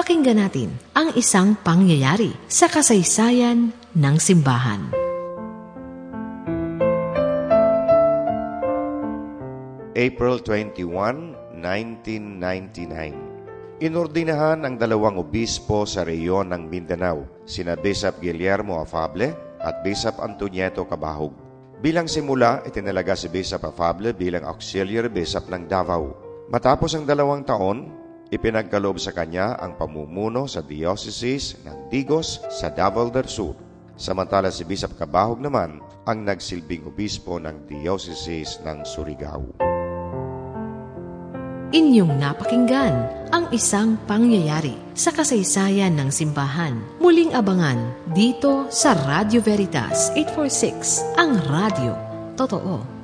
Pakinggan natin ang isang pangyayari sa kasaysayan ng simbahan. April 21, 1999 Inordinahan ang dalawang obispo sa reyon ng Mindanao, sina Bishop Guillermo Afable at Bishop Antonieto Cabahog. Bilang simula, itinalaga si Bishop Afable bilang auxiliary bishop ng Davao. Matapos ang dalawang taon, ipinagkaloob sa kanya ang pamumuno sa diocese ng Digos sa Davao del Sur. Samantala si Bishop Cabahog naman ang nagsilbing obispo ng diocese ng Surigao. Inyong napakinggan ang isang pangyayari sa kasaysayan ng simbahan. Muling abangan dito sa Radio Veritas 846, ang radio. Totoo.